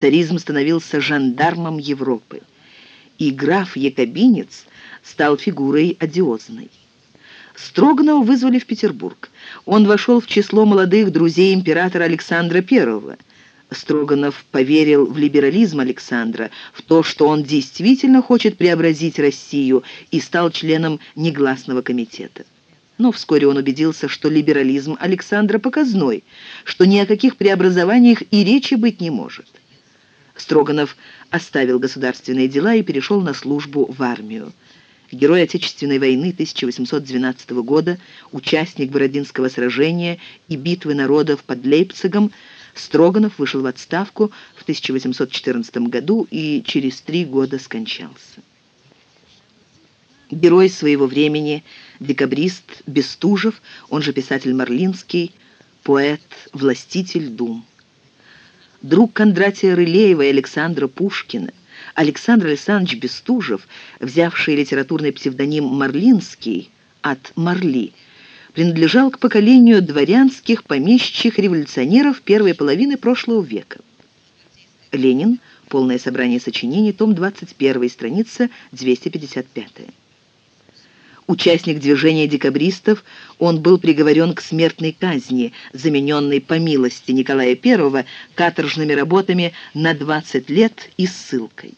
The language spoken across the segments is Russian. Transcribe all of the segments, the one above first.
Царизм становился жандармом Европы. И граф-якобинец стал фигурой одиозной. Строганова вызвали в Петербург. Он вошел в число молодых друзей императора Александра I. Строганов поверил в либерализм Александра, в то, что он действительно хочет преобразить Россию, и стал членом негласного комитета. Но вскоре он убедился, что либерализм Александра показной, что ни о каких преобразованиях и речи быть не может. Строганов оставил государственные дела и перешел на службу в армию. Герой Отечественной войны 1812 года, участник Бородинского сражения и битвы народов под Лейпцигом, Строганов вышел в отставку в 1814 году и через три года скончался. Герой своего времени, декабрист Бестужев, он же писатель Марлинский, поэт, властитель дум. Друг Кондратия Рылеева и Александра Пушкина, Александр Александрович Бестужев, взявший литературный псевдоним Марлинский от Марли, принадлежал к поколению дворянских помещичьих революционеров первой половины прошлого века. Ленин. Полное собрание сочинений. Том 21. Страница 255. Участник движения декабристов, он был приговорен к смертной казни, замененной по милости Николая I каторжными работами на 20 лет и ссылкой.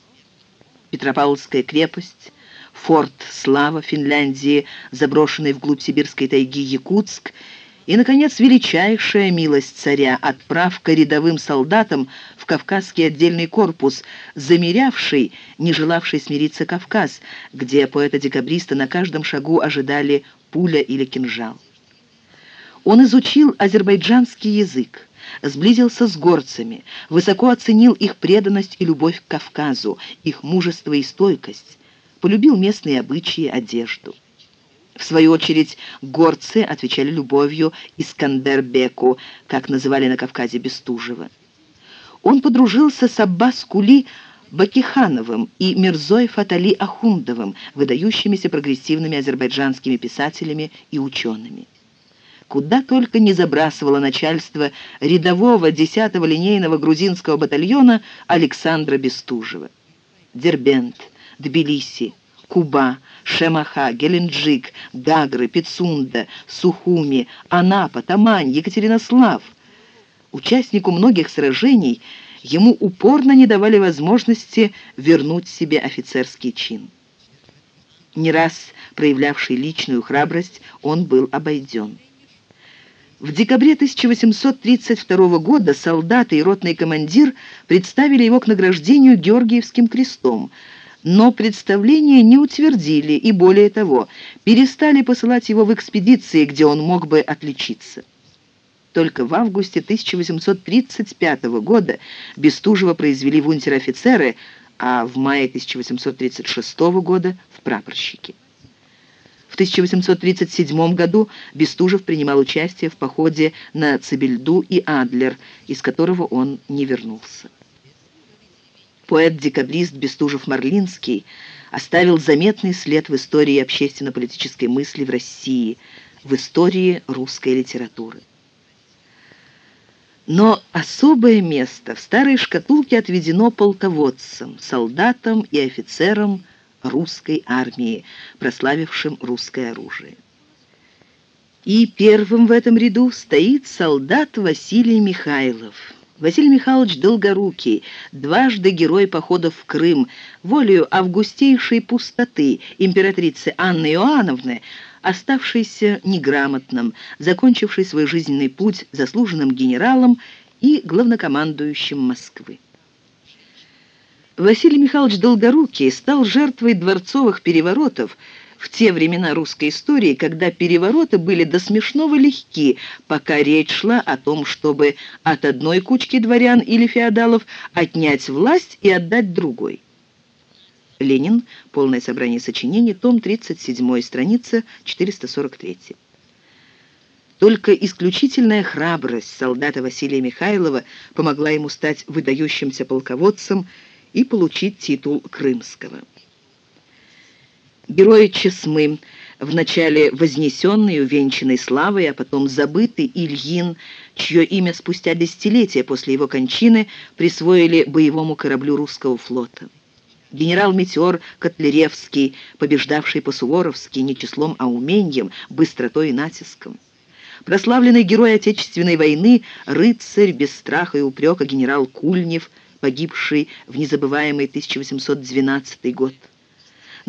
Петропавловская крепость, форт Слава Финляндии, заброшенный вглубь сибирской тайги Якутск и, наконец, величайшая милость царя – отправка рядовым солдатам в Кавказский отдельный корпус, замерявший, не желавший смириться Кавказ, где поэта-декабриста на каждом шагу ожидали пуля или кинжал. Он изучил азербайджанский язык, сблизился с горцами, высоко оценил их преданность и любовь к Кавказу, их мужество и стойкость, полюбил местные обычаи, одежду. В свою очередь, горцы отвечали любовью Искандербеку, как называли на Кавказе Бестужева. Он подружился с Аббас-Кули Бакихановым и Мирзой Фатали Ахундовым, выдающимися прогрессивными азербайджанскими писателями и учеными. Куда только не забрасывало начальство рядового 10-го линейного грузинского батальона Александра Бестужева. Дербент, Тбилиси, Куба, Шемаха, Геленджик, Гагры, Пицунда, Сухуми, Анапа, Тамань, Екатеринослав. Участнику многих сражений ему упорно не давали возможности вернуть себе офицерский чин. Не раз проявлявший личную храбрость, он был обойден. В декабре 1832 года солдаты и ротный командир представили его к награждению Георгиевским крестом – но представление не утвердили и, более того, перестали посылать его в экспедиции, где он мог бы отличиться. Только в августе 1835 года Бестужева произвели в унтер-офицеры, а в мае 1836 года в прапорщики. В 1837 году Бестужев принимал участие в походе на Цибельду и Адлер, из которого он не вернулся. Поэт-декабрист Бестужев-Марлинский оставил заметный след в истории общественно-политической мысли в России, в истории русской литературы. Но особое место в старой шкатулке отведено полководцам, солдатам и офицерам русской армии, прославившим русское оружие. И первым в этом ряду стоит солдат Василий Михайлов – Василий Михайлович Долгорукий, дважды герой походов в Крым, волею августейшей пустоты императрицы Анны Иоанновны, оставшийся неграмотным, закончивший свой жизненный путь заслуженным генералом и главнокомандующим Москвы. Василий Михайлович Долгорукий стал жертвой дворцовых переворотов, в те времена русской истории, когда перевороты были до смешного легки, пока речь шла о том, чтобы от одной кучки дворян или феодалов отнять власть и отдать другой. Ленин. Полное собрание сочинений. Том 37. Страница 443. Только исключительная храбрость солдата Василия Михайлова помогла ему стать выдающимся полководцем и получить титул крымского. Герой Чесмы, Вначале вознесенный, увенчанный славой, а потом забытый Ильин, чье имя спустя десятилетия после его кончины присвоили боевому кораблю русского флота. Генерал-метеор Котляревский, побеждавший по-суворовски не числом, а умением, быстротой и натиском. Прославленный герой Отечественной войны, рыцарь без страха и упрека генерал Кульнев, погибший в незабываемый 1812 год.